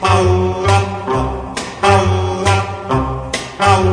Bow, bow, bow, bow, bow.